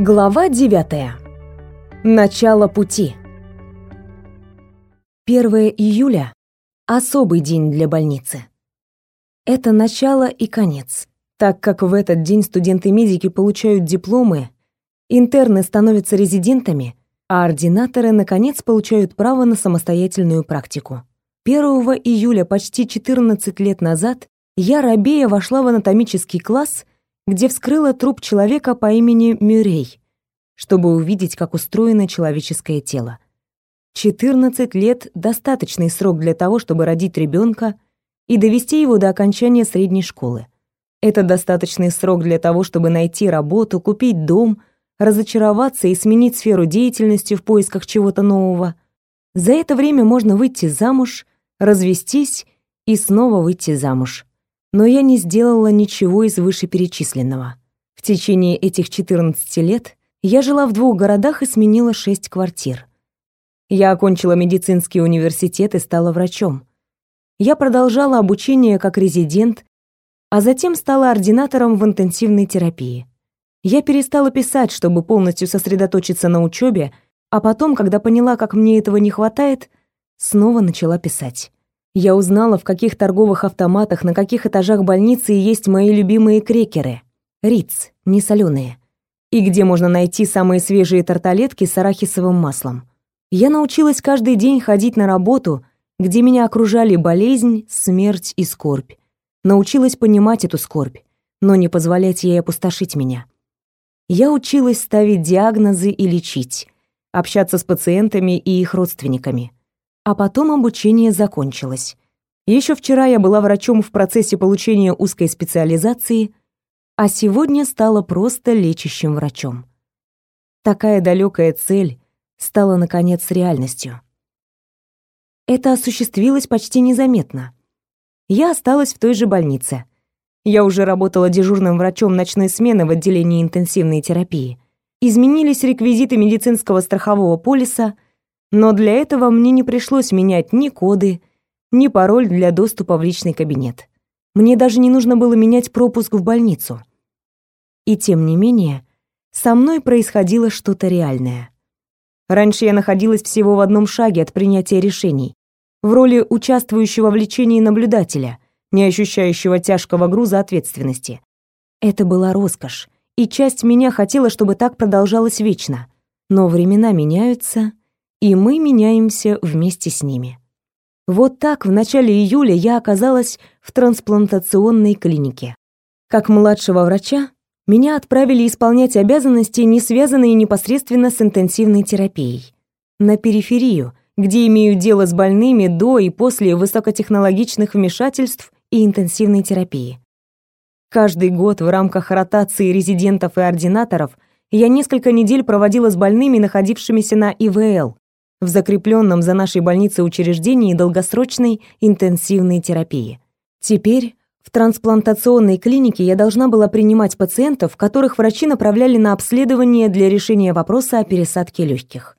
Глава 9. Начало пути. 1 июля особый день для больницы. Это начало и конец, так как в этот день студенты-медики получают дипломы, интерны становятся резидентами, а ординаторы наконец получают право на самостоятельную практику. 1 июля почти 14 лет назад я рабея вошла в анатомический класс где вскрыла труп человека по имени Мюррей, чтобы увидеть, как устроено человеческое тело. 14 лет — достаточный срок для того, чтобы родить ребенка и довести его до окончания средней школы. Это достаточный срок для того, чтобы найти работу, купить дом, разочароваться и сменить сферу деятельности в поисках чего-то нового. За это время можно выйти замуж, развестись и снова выйти замуж но я не сделала ничего из вышеперечисленного. В течение этих 14 лет я жила в двух городах и сменила шесть квартир. Я окончила медицинский университет и стала врачом. Я продолжала обучение как резидент, а затем стала ординатором в интенсивной терапии. Я перестала писать, чтобы полностью сосредоточиться на учебе, а потом, когда поняла, как мне этого не хватает, снова начала писать. Я узнала, в каких торговых автоматах, на каких этажах больницы есть мои любимые крекеры. Риц, не соленые. И где можно найти самые свежие тарталетки с арахисовым маслом. Я научилась каждый день ходить на работу, где меня окружали болезнь, смерть и скорбь. Научилась понимать эту скорбь, но не позволять ей опустошить меня. Я училась ставить диагнозы и лечить, общаться с пациентами и их родственниками. А потом обучение закончилось. Еще вчера я была врачом в процессе получения узкой специализации, а сегодня стала просто лечащим врачом. Такая далекая цель стала, наконец, реальностью. Это осуществилось почти незаметно. Я осталась в той же больнице. Я уже работала дежурным врачом ночной смены в отделении интенсивной терапии. Изменились реквизиты медицинского страхового полиса — но для этого мне не пришлось менять ни коды, ни пароль для доступа в личный кабинет. Мне даже не нужно было менять пропуск в больницу. И тем не менее, со мной происходило что-то реальное. Раньше я находилась всего в одном шаге от принятия решений, в роли участвующего в лечении наблюдателя, не ощущающего тяжкого груза ответственности. Это была роскошь, и часть меня хотела, чтобы так продолжалось вечно. Но времена меняются, и мы меняемся вместе с ними. Вот так в начале июля я оказалась в трансплантационной клинике. Как младшего врача меня отправили исполнять обязанности, не связанные непосредственно с интенсивной терапией, на периферию, где имею дело с больными до и после высокотехнологичных вмешательств и интенсивной терапии. Каждый год в рамках ротации резидентов и ординаторов я несколько недель проводила с больными, находившимися на ИВЛ, в закрепленном за нашей больницей учреждении долгосрочной интенсивной терапии. Теперь в трансплантационной клинике я должна была принимать пациентов, которых врачи направляли на обследование для решения вопроса о пересадке легких.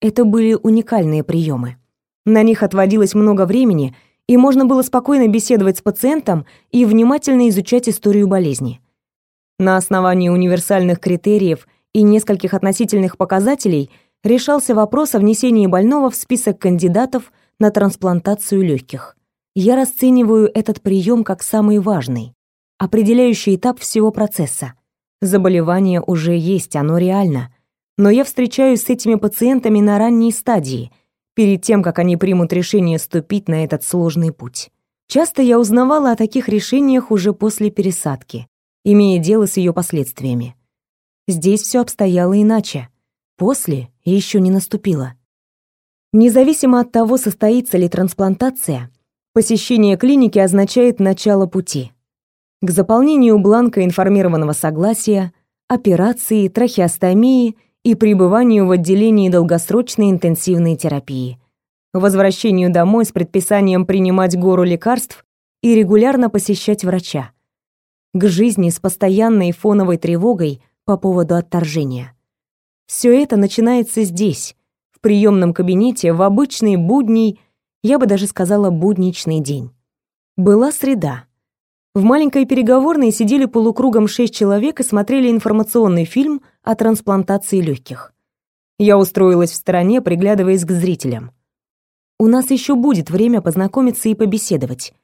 Это были уникальные приемы. На них отводилось много времени, и можно было спокойно беседовать с пациентом и внимательно изучать историю болезни. На основании универсальных критериев и нескольких относительных показателей – решался вопрос о внесении больного в список кандидатов на трансплантацию легких. Я расцениваю этот прием как самый важный, определяющий этап всего процесса. Заболевание уже есть, оно реально. Но я встречаюсь с этими пациентами на ранней стадии, перед тем, как они примут решение ступить на этот сложный путь. Часто я узнавала о таких решениях уже после пересадки, имея дело с ее последствиями. Здесь все обстояло иначе. После еще не наступило. Независимо от того, состоится ли трансплантация, посещение клиники означает начало пути. К заполнению бланка информированного согласия, операции, трахеостомии и пребыванию в отделении долгосрочной интенсивной терапии, возвращению домой с предписанием принимать гору лекарств и регулярно посещать врача, к жизни с постоянной фоновой тревогой по поводу отторжения. Все это начинается здесь, в приемном кабинете, в обычный будний, я бы даже сказала будничный день. Была среда. В маленькой переговорной сидели полукругом шесть человек и смотрели информационный фильм о трансплантации легких. Я устроилась в стороне, приглядываясь к зрителям. У нас еще будет время познакомиться и побеседовать.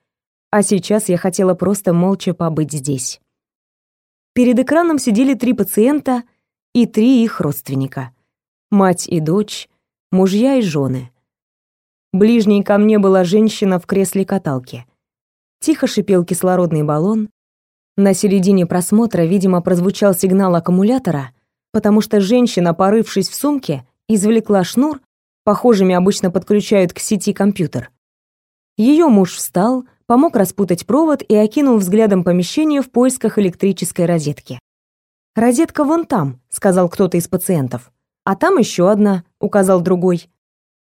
А сейчас я хотела просто молча побыть здесь. Перед экраном сидели три пациента и три их родственника. Мать и дочь, мужья и жены. Ближней ко мне была женщина в кресле каталки. Тихо шипел кислородный баллон. На середине просмотра, видимо, прозвучал сигнал аккумулятора, потому что женщина, порывшись в сумке, извлекла шнур, похожими обычно подключают к сети компьютер. Ее муж встал, помог распутать провод и окинул взглядом помещение в поисках электрической розетки. «Розетка вон там», — сказал кто-то из пациентов. «А там еще одна», — указал другой.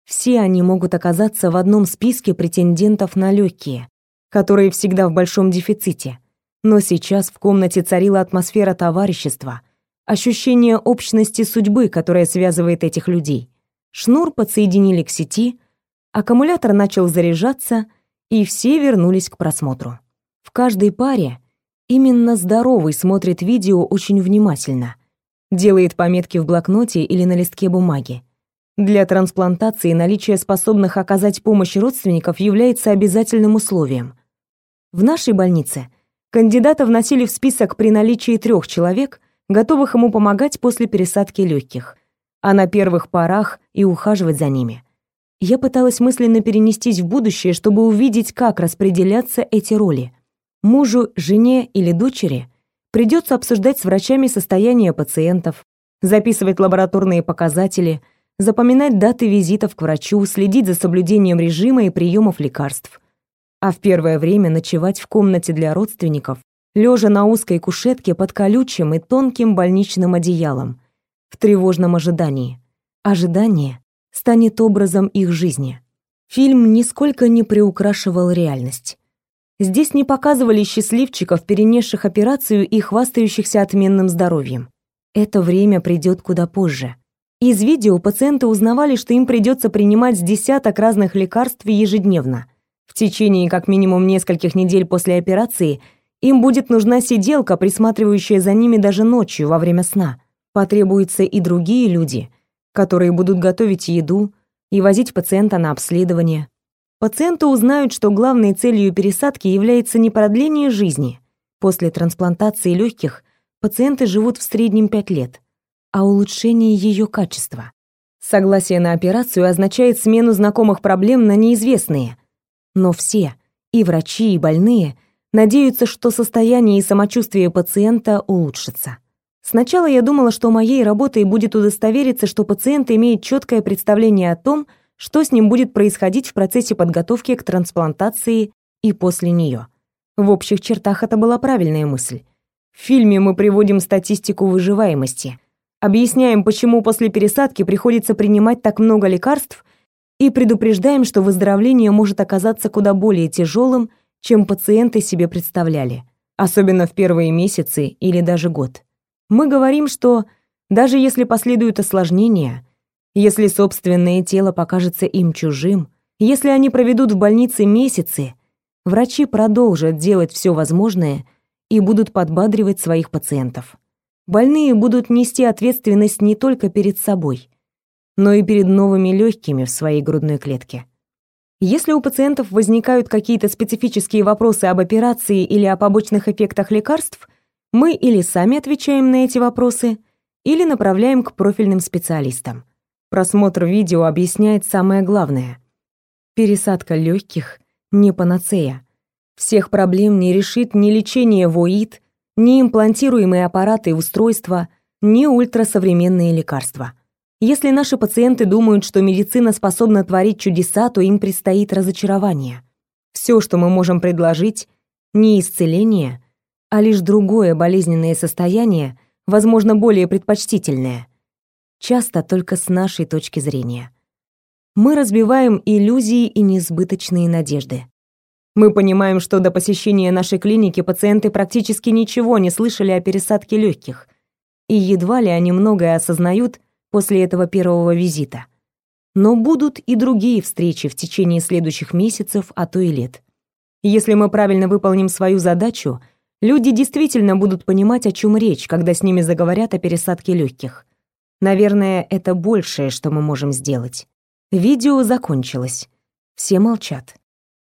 Все они могут оказаться в одном списке претендентов на легкие, которые всегда в большом дефиците. Но сейчас в комнате царила атмосфера товарищества, ощущение общности судьбы, которая связывает этих людей. Шнур подсоединили к сети, аккумулятор начал заряжаться, и все вернулись к просмотру. В каждой паре именно здоровый смотрит видео очень внимательно, делает пометки в блокноте или на листке бумаги. Для трансплантации наличие способных оказать помощь родственников является обязательным условием. В нашей больнице кандидата вносили в список при наличии трех человек, готовых ему помогать после пересадки легких, а на первых порах и ухаживать за ними я пыталась мысленно перенестись в будущее, чтобы увидеть, как распределяться эти роли. Мужу, жене или дочери придется обсуждать с врачами состояние пациентов, записывать лабораторные показатели, запоминать даты визитов к врачу, следить за соблюдением режима и приемов лекарств. А в первое время ночевать в комнате для родственников, лежа на узкой кушетке под колючим и тонким больничным одеялом, в тревожном ожидании. Ожидание станет образом их жизни. Фильм нисколько не приукрашивал реальность. Здесь не показывали счастливчиков, перенесших операцию и хвастающихся отменным здоровьем. Это время придет куда позже. Из видео пациенты узнавали, что им придется принимать с десяток разных лекарств ежедневно. В течение как минимум нескольких недель после операции им будет нужна сиделка, присматривающая за ними даже ночью во время сна. Потребуются и другие люди, которые будут готовить еду и возить пациента на обследование. Пациенты узнают, что главной целью пересадки является не продление жизни. После трансплантации легких пациенты живут в среднем 5 лет, а улучшение ее качества. Согласие на операцию означает смену знакомых проблем на неизвестные. Но все, и врачи, и больные, надеются, что состояние и самочувствие пациента улучшится. Сначала я думала, что моей работой будет удостовериться, что пациент имеет четкое представление о том, что с ним будет происходить в процессе подготовки к трансплантации и после нее. В общих чертах это была правильная мысль. В фильме мы приводим статистику выживаемости, объясняем, почему после пересадки приходится принимать так много лекарств и предупреждаем, что выздоровление может оказаться куда более тяжелым, чем пациенты себе представляли, особенно в первые месяцы или даже год. Мы говорим, что даже если последуют осложнения, если собственное тело покажется им чужим, если они проведут в больнице месяцы, врачи продолжат делать все возможное и будут подбадривать своих пациентов. Больные будут нести ответственность не только перед собой, но и перед новыми легкими в своей грудной клетке. Если у пациентов возникают какие-то специфические вопросы об операции или о побочных эффектах лекарств, мы или сами отвечаем на эти вопросы, или направляем к профильным специалистам. Просмотр видео объясняет самое главное. Пересадка легких не панацея. Всех проблем не решит ни лечение ВОИД, ни имплантируемые аппараты и устройства, ни ультрасовременные лекарства. Если наши пациенты думают, что медицина способна творить чудеса, то им предстоит разочарование. Все, что мы можем предложить, не исцеление, а лишь другое болезненное состояние, возможно, более предпочтительное, часто только с нашей точки зрения. Мы разбиваем иллюзии и несбыточные надежды. Мы понимаем, что до посещения нашей клиники пациенты практически ничего не слышали о пересадке легких, и едва ли они многое осознают после этого первого визита. Но будут и другие встречи в течение следующих месяцев, а то и лет. Если мы правильно выполним свою задачу — Люди действительно будут понимать, о чем речь, когда с ними заговорят о пересадке легких. Наверное, это большее, что мы можем сделать. Видео закончилось. Все молчат.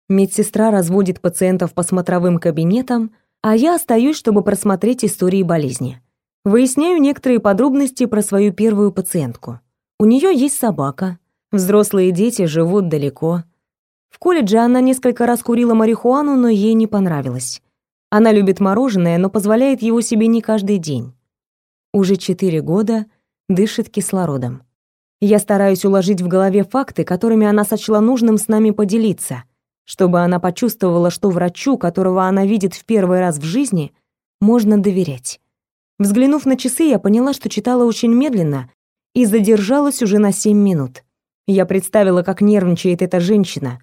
Медсестра разводит пациентов по смотровым кабинетам, а я остаюсь, чтобы просмотреть истории болезни. Выясняю некоторые подробности про свою первую пациентку. У нее есть собака, взрослые дети живут далеко. В колледже она несколько раз курила марихуану, но ей не понравилось. Она любит мороженое, но позволяет его себе не каждый день. Уже четыре года дышит кислородом. Я стараюсь уложить в голове факты, которыми она сочла нужным с нами поделиться, чтобы она почувствовала, что врачу, которого она видит в первый раз в жизни, можно доверять. Взглянув на часы, я поняла, что читала очень медленно и задержалась уже на семь минут. Я представила, как нервничает эта женщина.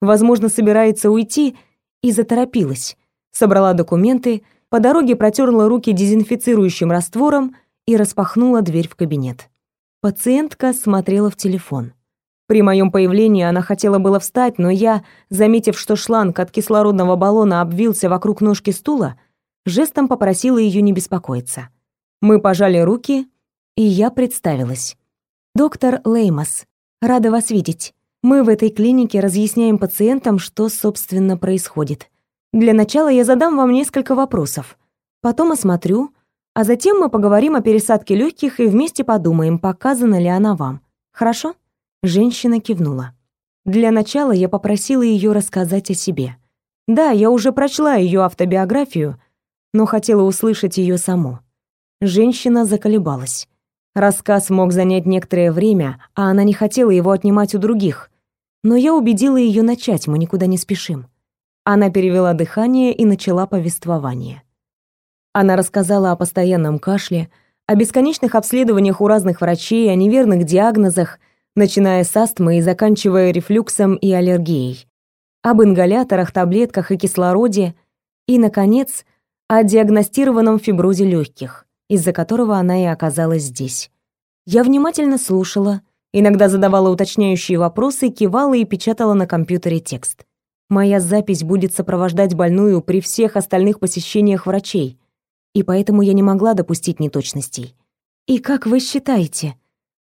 Возможно, собирается уйти, и заторопилась. Собрала документы, по дороге протерла руки дезинфицирующим раствором и распахнула дверь в кабинет. Пациентка смотрела в телефон. При моем появлении она хотела было встать, но я, заметив, что шланг от кислородного баллона обвился вокруг ножки стула, жестом попросила ее не беспокоиться. Мы пожали руки, и я представилась. «Доктор Леймос, рада вас видеть. Мы в этой клинике разъясняем пациентам, что, собственно, происходит. Для начала я задам вам несколько вопросов. Потом осмотрю, а затем мы поговорим о пересадке легких и вместе подумаем, показана ли она вам. Хорошо?» Женщина кивнула. Для начала я попросила ее рассказать о себе. Да, я уже прочла ее автобиографию, но хотела услышать ее саму. Женщина заколебалась. Рассказ мог занять некоторое время, а она не хотела его отнимать у других. Но я убедила ее начать, мы никуда не спешим. Она перевела дыхание и начала повествование. Она рассказала о постоянном кашле, о бесконечных обследованиях у разных врачей, о неверных диагнозах, начиная с астмы и заканчивая рефлюксом и аллергией, об ингаляторах, таблетках и кислороде, и, наконец, о диагностированном фиброзе легких, из-за которого она и оказалась здесь. Я внимательно слушала, иногда задавала уточняющие вопросы, кивала и печатала на компьютере текст. Моя запись будет сопровождать больную при всех остальных посещениях врачей, и поэтому я не могла допустить неточностей. «И как вы считаете,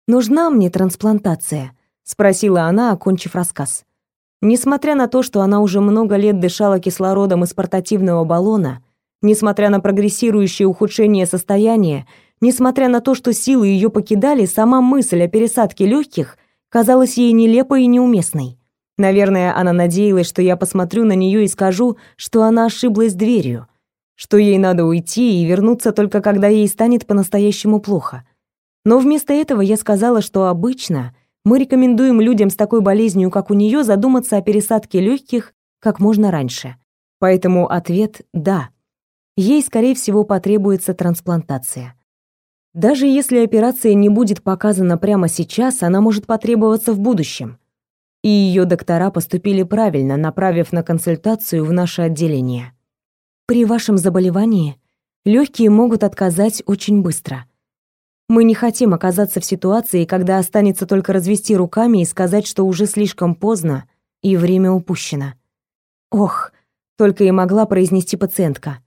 нужна мне трансплантация?» — спросила она, окончив рассказ. Несмотря на то, что она уже много лет дышала кислородом из портативного баллона, Несмотря на прогрессирующее ухудшение состояния, несмотря на то, что силы ее покидали, сама мысль о пересадке легких казалась ей нелепой и неуместной. Наверное, она надеялась, что я посмотрю на нее и скажу, что она ошиблась дверью, что ей надо уйти и вернуться только когда ей станет по-настоящему плохо. Но вместо этого я сказала, что обычно мы рекомендуем людям с такой болезнью, как у нее, задуматься о пересадке легких как можно раньше. Поэтому ответ «да» ей, скорее всего, потребуется трансплантация. Даже если операция не будет показана прямо сейчас, она может потребоваться в будущем. И ее доктора поступили правильно, направив на консультацию в наше отделение. При вашем заболевании легкие могут отказать очень быстро. Мы не хотим оказаться в ситуации, когда останется только развести руками и сказать, что уже слишком поздно и время упущено. Ох, только и могла произнести пациентка.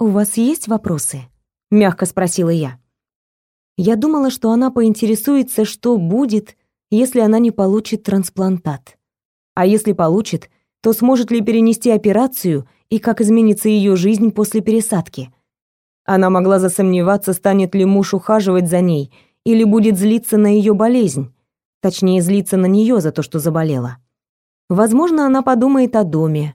«У вас есть вопросы?» — мягко спросила я. Я думала, что она поинтересуется, что будет, если она не получит трансплантат. А если получит, то сможет ли перенести операцию и как изменится ее жизнь после пересадки. Она могла засомневаться, станет ли муж ухаживать за ней или будет злиться на ее болезнь, точнее злиться на нее за то, что заболела. Возможно, она подумает о доме,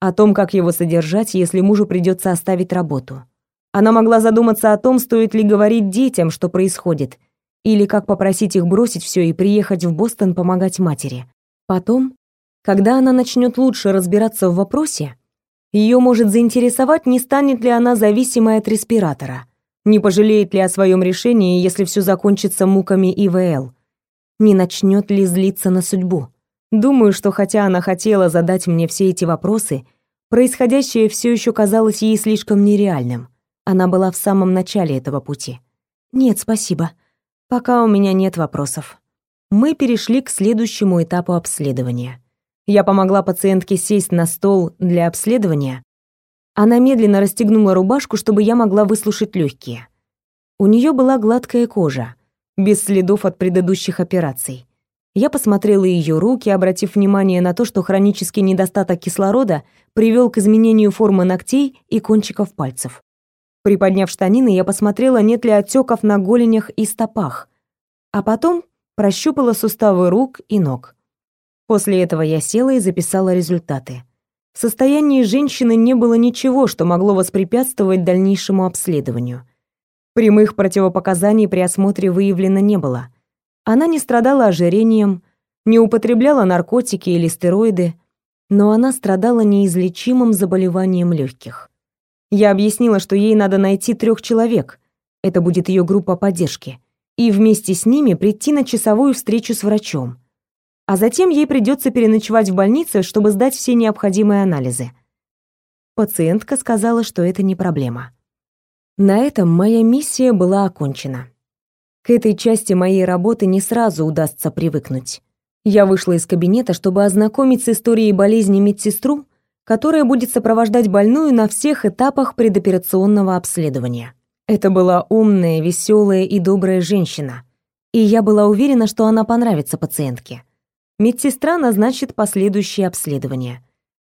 о том, как его содержать, если мужу придется оставить работу. Она могла задуматься о том, стоит ли говорить детям, что происходит, или как попросить их бросить все и приехать в Бостон помогать матери. Потом, когда она начнет лучше разбираться в вопросе, ее может заинтересовать, не станет ли она зависимой от респиратора, не пожалеет ли о своем решении, если все закончится муками ИВЛ, не начнет ли злиться на судьбу. Думаю, что хотя она хотела задать мне все эти вопросы, происходящее все еще казалось ей слишком нереальным. Она была в самом начале этого пути. Нет, спасибо. Пока у меня нет вопросов. Мы перешли к следующему этапу обследования. Я помогла пациентке сесть на стол для обследования, Она медленно расстегнула рубашку, чтобы я могла выслушать легкие. У нее была гладкая кожа, без следов от предыдущих операций. Я посмотрела ее руки, обратив внимание на то, что хронический недостаток кислорода привел к изменению формы ногтей и кончиков пальцев. Приподняв штанины, я посмотрела, нет ли отеков на голенях и стопах, а потом прощупала суставы рук и ног. После этого я села и записала результаты. В состоянии женщины не было ничего, что могло воспрепятствовать дальнейшему обследованию. Прямых противопоказаний при осмотре выявлено не было — она не страдала ожирением, не употребляла наркотики или стероиды, но она страдала неизлечимым заболеванием легких. Я объяснила, что ей надо найти трех человек, это будет ее группа поддержки, и вместе с ними прийти на часовую встречу с врачом. А затем ей придется переночевать в больнице, чтобы сдать все необходимые анализы. Пациентка сказала, что это не проблема. На этом моя миссия была окончена. К этой части моей работы не сразу удастся привыкнуть. Я вышла из кабинета, чтобы ознакомить с историей болезни медсестру, которая будет сопровождать больную на всех этапах предоперационного обследования. Это была умная, веселая и добрая женщина, и я была уверена, что она понравится пациентке. Медсестра назначит последующее обследование.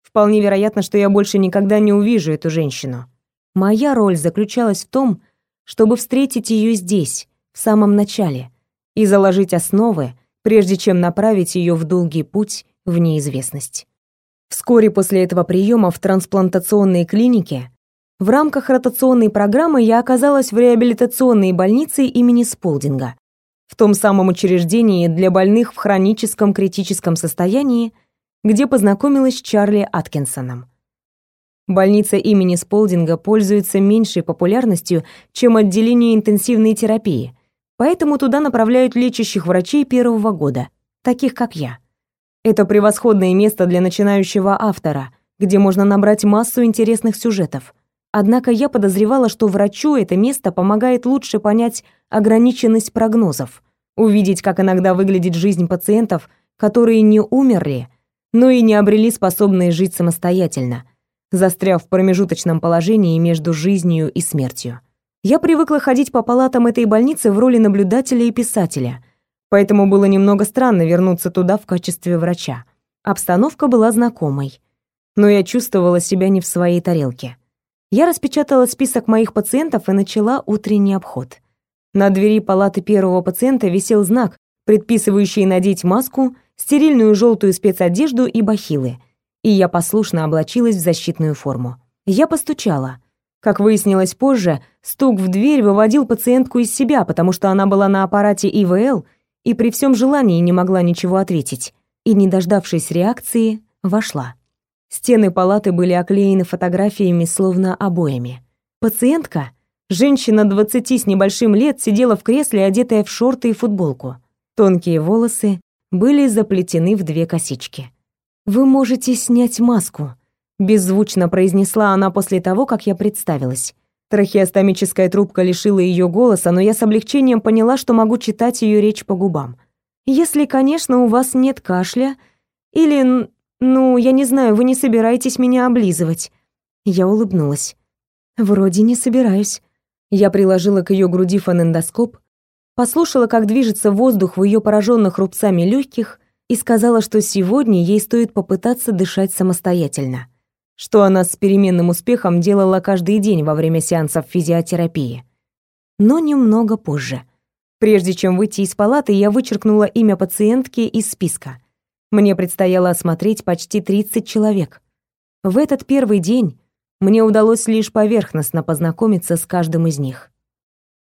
Вполне вероятно, что я больше никогда не увижу эту женщину. Моя роль заключалась в том, чтобы встретить ее здесь, в самом начале и заложить основы, прежде чем направить ее в долгий путь в неизвестность. Вскоре после этого приема в трансплантационной клинике в рамках ротационной программы я оказалась в реабилитационной больнице имени Сполдинга, в том самом учреждении для больных в хроническом критическом состоянии, где познакомилась с Чарли Аткинсоном. Больница имени Сполдинга пользуется меньшей популярностью, чем отделение интенсивной терапии, Поэтому туда направляют лечащих врачей первого года, таких как я. Это превосходное место для начинающего автора, где можно набрать массу интересных сюжетов. Однако я подозревала, что врачу это место помогает лучше понять ограниченность прогнозов, увидеть, как иногда выглядит жизнь пациентов, которые не умерли, но и не обрели способность жить самостоятельно, застряв в промежуточном положении между жизнью и смертью. Я привыкла ходить по палатам этой больницы в роли наблюдателя и писателя, поэтому было немного странно вернуться туда в качестве врача. Обстановка была знакомой, но я чувствовала себя не в своей тарелке. Я распечатала список моих пациентов и начала утренний обход. На двери палаты первого пациента висел знак, предписывающий надеть маску, стерильную желтую спецодежду и бахилы, и я послушно облачилась в защитную форму. Я постучала — как выяснилось позже, стук в дверь выводил пациентку из себя, потому что она была на аппарате ИВЛ и при всем желании не могла ничего ответить, и, не дождавшись реакции, вошла. Стены палаты были оклеены фотографиями, словно обоями. Пациентка, женщина 20 с небольшим лет, сидела в кресле, одетая в шорты и футболку. Тонкие волосы были заплетены в две косички. «Вы можете снять маску», беззвучно произнесла она после того, как я представилась. Трахеостомическая трубка лишила ее голоса, но я с облегчением поняла, что могу читать ее речь по губам. Если, конечно, у вас нет кашля или, ну, я не знаю, вы не собираетесь меня облизывать. Я улыбнулась. Вроде не собираюсь. Я приложила к ее груди фонендоскоп, послушала, как движется воздух в ее пораженных рубцами легких и сказала, что сегодня ей стоит попытаться дышать самостоятельно что она с переменным успехом делала каждый день во время сеансов физиотерапии. Но немного позже. Прежде чем выйти из палаты, я вычеркнула имя пациентки из списка. Мне предстояло осмотреть почти 30 человек. В этот первый день мне удалось лишь поверхностно познакомиться с каждым из них.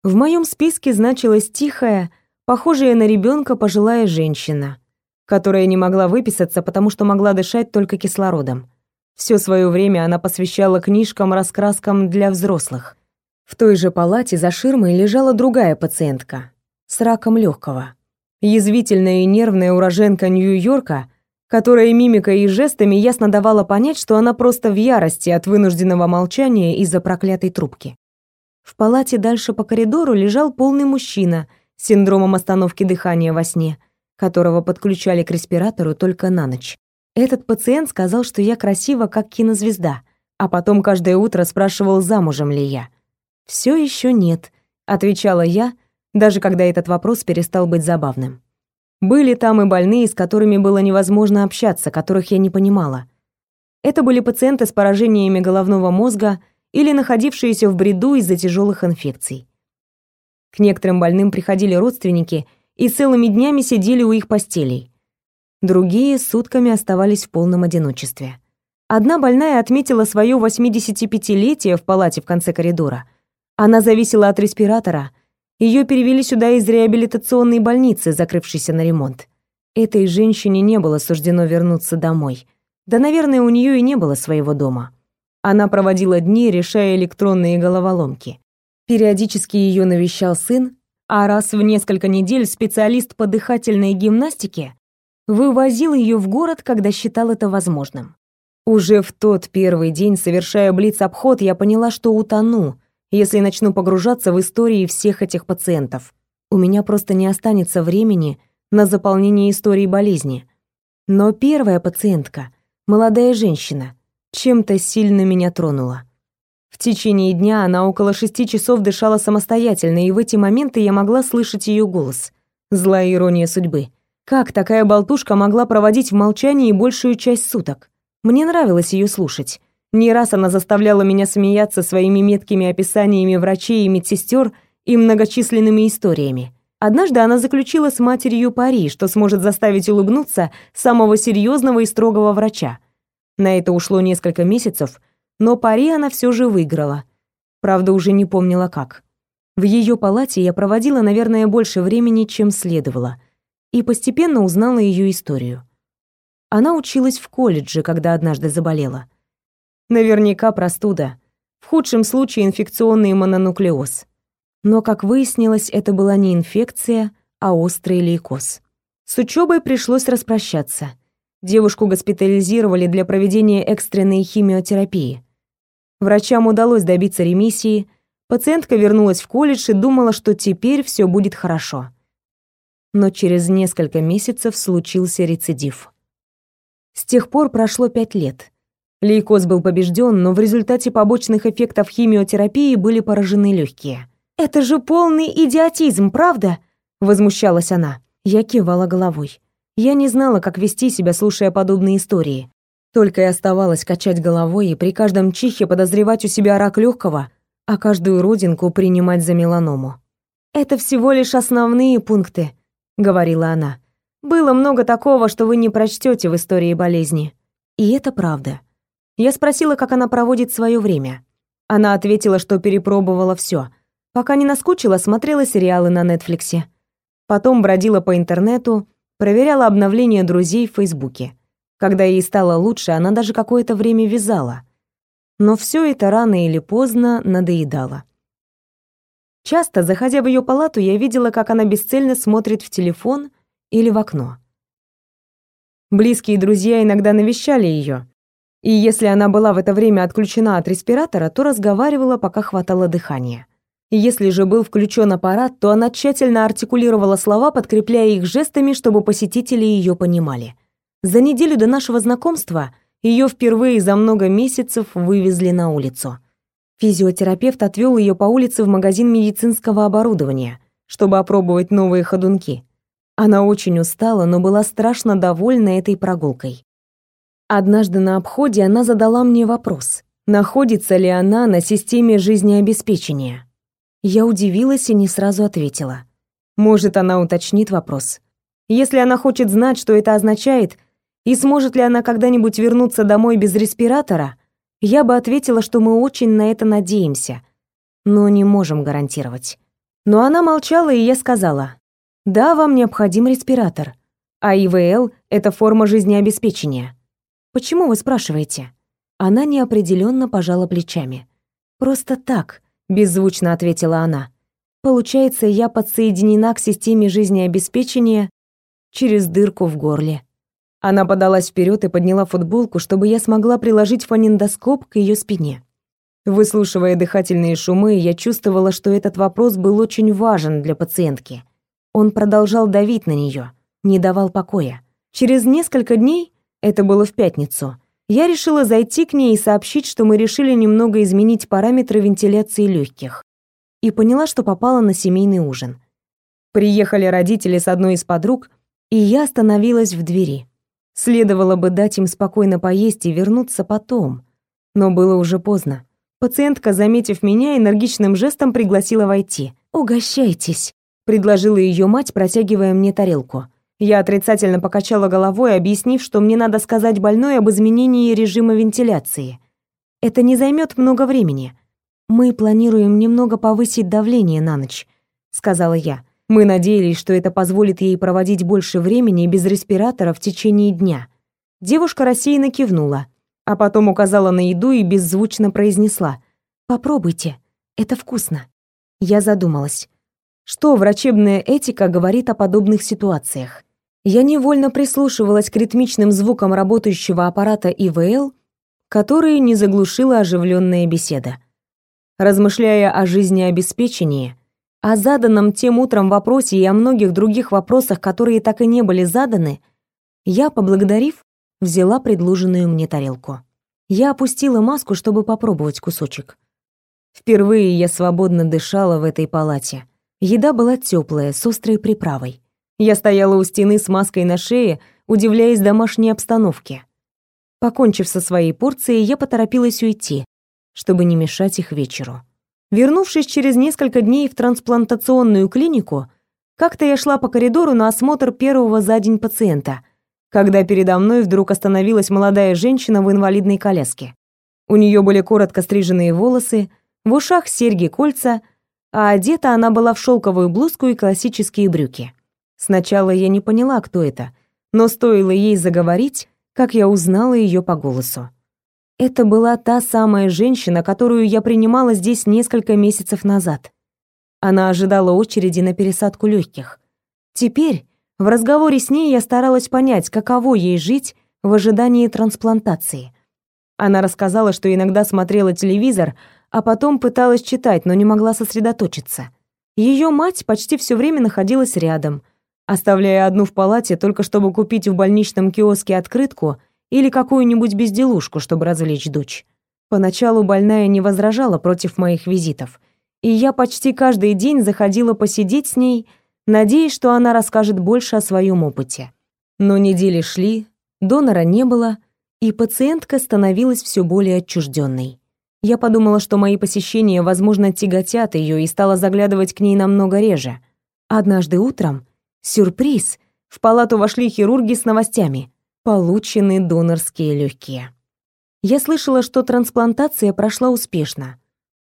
В моем списке значилась тихая, похожая на ребенка пожилая женщина, которая не могла выписаться, потому что могла дышать только кислородом. Все свое время она посвящала книжкам-раскраскам для взрослых. В той же палате за ширмой лежала другая пациентка с раком легкого. Язвительная и нервная уроженка Нью-Йорка, которая мимикой и жестами ясно давала понять, что она просто в ярости от вынужденного молчания из-за проклятой трубки. В палате дальше по коридору лежал полный мужчина с синдромом остановки дыхания во сне, которого подключали к респиратору только на ночь. Этот пациент сказал, что я красива, как кинозвезда, а потом каждое утро спрашивал, замужем ли я. Все еще нет», — отвечала я, даже когда этот вопрос перестал быть забавным. Были там и больные, с которыми было невозможно общаться, которых я не понимала. Это были пациенты с поражениями головного мозга или находившиеся в бреду из-за тяжелых инфекций. К некоторым больным приходили родственники и целыми днями сидели у их постелей. Другие сутками оставались в полном одиночестве. Одна больная отметила свое 85-летие в палате в конце коридора. Она зависела от респиратора. Ее перевели сюда из реабилитационной больницы, закрывшейся на ремонт. Этой женщине не было суждено вернуться домой. Да, наверное, у нее и не было своего дома. Она проводила дни, решая электронные головоломки. Периодически ее навещал сын, а раз в несколько недель специалист по дыхательной гимнастике вывозил ее в город, когда считал это возможным. Уже в тот первый день, совершая блиц-обход, я поняла, что утону, если начну погружаться в истории всех этих пациентов. У меня просто не останется времени на заполнение истории болезни. Но первая пациентка, молодая женщина, чем-то сильно меня тронула. В течение дня она около шести часов дышала самостоятельно, и в эти моменты я могла слышать ее голос. Злая ирония судьбы. Как такая болтушка могла проводить в молчании большую часть суток? Мне нравилось ее слушать. Не раз она заставляла меня смеяться своими меткими описаниями врачей и медсестер и многочисленными историями. Однажды она заключила с матерью пари, что сможет заставить улыбнуться самого серьезного и строгого врача. На это ушло несколько месяцев, но пари она все же выиграла. Правда, уже не помнила как. В ее палате я проводила, наверное, больше времени, чем следовало, и постепенно узнала ее историю. Она училась в колледже, когда однажды заболела. Наверняка простуда, в худшем случае инфекционный мононуклеоз. Но, как выяснилось, это была не инфекция, а острый лейкоз. С учебой пришлось распрощаться. Девушку госпитализировали для проведения экстренной химиотерапии. Врачам удалось добиться ремиссии, пациентка вернулась в колледж и думала, что теперь все будет хорошо. Но через несколько месяцев случился рецидив. С тех пор прошло пять лет. Лейкоз был побежден, но в результате побочных эффектов химиотерапии были поражены легкие. «Это же полный идиотизм, правда?» — возмущалась она. Я кивала головой. Я не знала, как вести себя, слушая подобные истории. Только и оставалось качать головой и при каждом чихе подозревать у себя рак легкого, а каждую родинку принимать за меланому. «Это всего лишь основные пункты», — говорила она. «Было много такого, что вы не прочтете в истории болезни». И это правда. Я спросила, как она проводит свое время. Она ответила, что перепробовала все. Пока не наскучила, смотрела сериалы на Нетфликсе. Потом бродила по интернету, проверяла обновления друзей в Фейсбуке. Когда ей стало лучше, она даже какое-то время вязала. Но все это рано или поздно надоедало. Часто, заходя в ее палату, я видела, как она бесцельно смотрит в телефон или в окно. Близкие друзья иногда навещали ее, и если она была в это время отключена от респиратора, то разговаривала, пока хватало дыхания. Если же был включен аппарат, то она тщательно артикулировала слова, подкрепляя их жестами, чтобы посетители ее понимали. За неделю до нашего знакомства ее впервые за много месяцев вывезли на улицу. Физиотерапевт отвел ее по улице в магазин медицинского оборудования, чтобы опробовать новые ходунки. Она очень устала, но была страшно довольна этой прогулкой. Однажды на обходе она задала мне вопрос, находится ли она на системе жизнеобеспечения. Я удивилась и не сразу ответила. Может, она уточнит вопрос. Если она хочет знать, что это означает, и сможет ли она когда-нибудь вернуться домой без респиратора, я бы ответила, что мы очень на это надеемся, но не можем гарантировать. Но она молчала, и я сказала, «Да, вам необходим респиратор, а ИВЛ — это форма жизнеобеспечения». «Почему вы спрашиваете?» Она неопределенно пожала плечами. «Просто так», беззвучно ответила она. Получается, я подсоединена к системе жизнеобеспечения через дырку в горле. Она подалась вперед и подняла футболку, чтобы я смогла приложить фонендоскоп к ее спине. Выслушивая дыхательные шумы, я чувствовала, что этот вопрос был очень важен для пациентки. Он продолжал давить на нее, не давал покоя. Через несколько дней, это было в пятницу, Я решила зайти к ней и сообщить, что мы решили немного изменить параметры вентиляции легких. И поняла, что попала на семейный ужин. Приехали родители с одной из подруг, и я остановилась в двери. Следовало бы дать им спокойно поесть и вернуться потом. Но было уже поздно. Пациентка, заметив меня, энергичным жестом пригласила войти. «Угощайтесь», — предложила ее мать, протягивая мне тарелку. Я отрицательно покачала головой, объяснив, что мне надо сказать больной об изменении режима вентиляции. Это не займет много времени. Мы планируем немного повысить давление на ночь, сказала я. Мы надеялись, что это позволит ей проводить больше времени без респиратора в течение дня. Девушка рассеянно кивнула, а потом указала на еду и беззвучно произнесла: "Попробуйте, это вкусно". Я задумалась. Что врачебная этика говорит о подобных ситуациях? Я невольно прислушивалась к ритмичным звукам работающего аппарата ИВЛ, которые не заглушила оживленная беседа. Размышляя о жизнеобеспечении, о заданном тем утром вопросе и о многих других вопросах, которые так и не были заданы, я, поблагодарив, взяла предложенную мне тарелку. Я опустила маску, чтобы попробовать кусочек. Впервые я свободно дышала в этой палате. Еда была теплая, с острой приправой. Я стояла у стены с маской на шее, удивляясь домашней обстановке. Покончив со своей порцией, я поторопилась уйти, чтобы не мешать их вечеру. Вернувшись через несколько дней в трансплантационную клинику, как-то я шла по коридору на осмотр первого за день пациента, когда передо мной вдруг остановилась молодая женщина в инвалидной коляске. У нее были коротко стриженные волосы, в ушах серьги-кольца, а одета она была в шелковую блузку и классические брюки. Сначала я не поняла, кто это, но стоило ей заговорить, как я узнала ее по голосу. Это была та самая женщина, которую я принимала здесь несколько месяцев назад. Она ожидала очереди на пересадку легких. Теперь в разговоре с ней я старалась понять, каково ей жить в ожидании трансплантации. Она рассказала, что иногда смотрела телевизор, а потом пыталась читать, но не могла сосредоточиться. Ее мать почти все время находилась рядом, оставляя одну в палате только чтобы купить в больничном киоске открытку или какую-нибудь безделушку, чтобы развлечь дочь. Поначалу больная не возражала против моих визитов, и я почти каждый день заходила посидеть с ней, надеясь, что она расскажет больше о своем опыте. Но недели шли, донора не было, и пациентка становилась все более отчужденной. Я подумала, что мои посещения, возможно, тяготят ее, и стала заглядывать к ней намного реже. Однажды утром Сюрприз! В палату вошли хирурги с новостями. Получены донорские легкие. Я слышала, что трансплантация прошла успешно.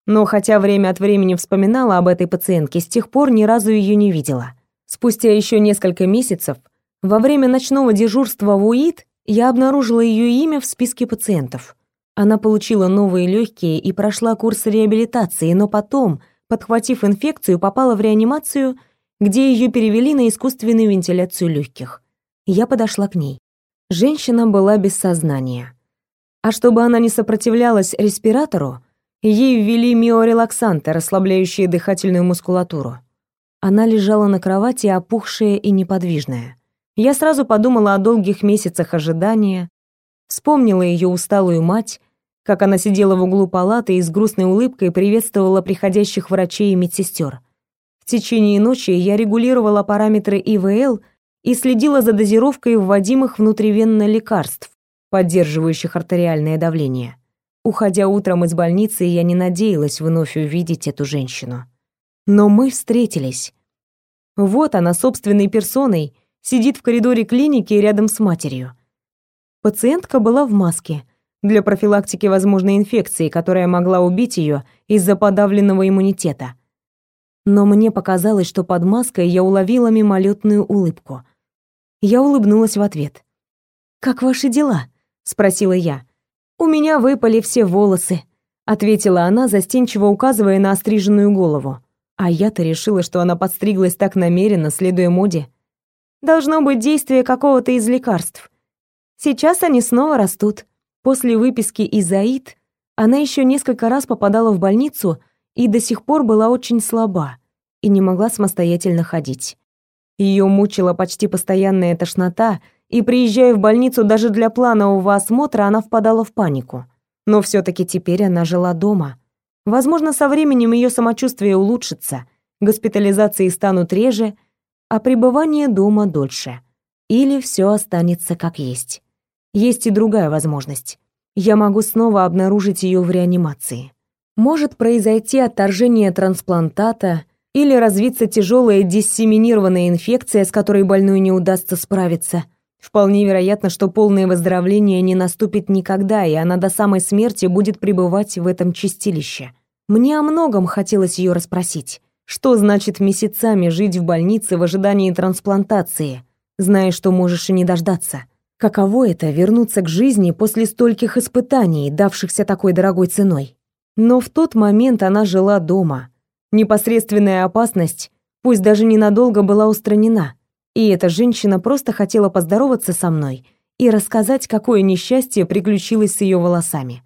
Но хотя время от времени вспоминала об этой пациентке, с тех пор ни разу ее не видела. Спустя еще несколько месяцев, во время ночного дежурства в УИД, я обнаружила ее имя в списке пациентов. Она получила новые легкие и прошла курс реабилитации, но потом, подхватив инфекцию, попала в реанимацию где ее перевели на искусственную вентиляцию легких. Я подошла к ней. Женщина была без сознания. А чтобы она не сопротивлялась респиратору, ей ввели миорелаксанты, расслабляющие дыхательную мускулатуру. Она лежала на кровати, опухшая и неподвижная. Я сразу подумала о долгих месяцах ожидания, вспомнила ее усталую мать, как она сидела в углу палаты и с грустной улыбкой приветствовала приходящих врачей и медсестер. В течение ночи я регулировала параметры ИВЛ и следила за дозировкой вводимых внутривенно лекарств, поддерживающих артериальное давление. Уходя утром из больницы, я не надеялась вновь увидеть эту женщину. Но мы встретились. Вот она собственной персоной сидит в коридоре клиники рядом с матерью. Пациентка была в маске для профилактики возможной инфекции, которая могла убить ее из-за подавленного иммунитета но мне показалось, что под маской я уловила мимолетную улыбку. Я улыбнулась в ответ. «Как ваши дела?» — спросила я. «У меня выпали все волосы», — ответила она, застенчиво указывая на остриженную голову. А я-то решила, что она подстриглась так намеренно, следуя моде. Должно быть действие какого-то из лекарств. Сейчас они снова растут. После выписки из АИД она еще несколько раз попадала в больницу и до сих пор была очень слаба и не могла самостоятельно ходить. Ее мучила почти постоянная тошнота и приезжая в больницу даже для планового осмотра, она впадала в панику. Но все таки теперь она жила дома. Возможно, со временем ее самочувствие улучшится, госпитализации станут реже, а пребывание дома дольше. Или все останется как есть. Есть и другая возможность. Я могу снова обнаружить ее в реанимации. Может произойти отторжение трансплантата или развиться тяжелая диссеминированная инфекция, с которой больной не удастся справиться – Вполне вероятно, что полное выздоровление не наступит никогда, и она до самой смерти будет пребывать в этом чистилище. Мне о многом хотелось ее расспросить. Что значит месяцами жить в больнице в ожидании трансплантации, зная, что можешь и не дождаться? Каково это вернуться к жизни после стольких испытаний, давшихся такой дорогой ценой? Но в тот момент она жила дома. Непосредственная опасность, пусть даже ненадолго, была устранена. И эта женщина просто хотела поздороваться со мной и рассказать, какое несчастье приключилось с ее волосами.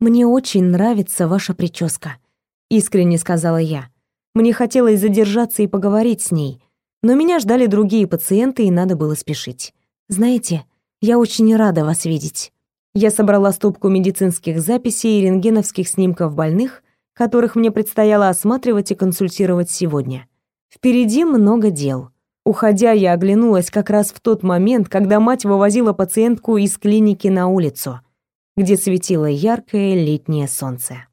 «Мне очень нравится ваша прическа», — искренне сказала я. Мне хотелось задержаться и поговорить с ней, но меня ждали другие пациенты, и надо было спешить. «Знаете, я очень рада вас видеть». Я собрала стопку медицинских записей и рентгеновских снимков больных, которых мне предстояло осматривать и консультировать сегодня. Впереди много дел — Уходя, я оглянулась как раз в тот момент, когда мать вывозила пациентку из клиники на улицу, где светило яркое летнее солнце.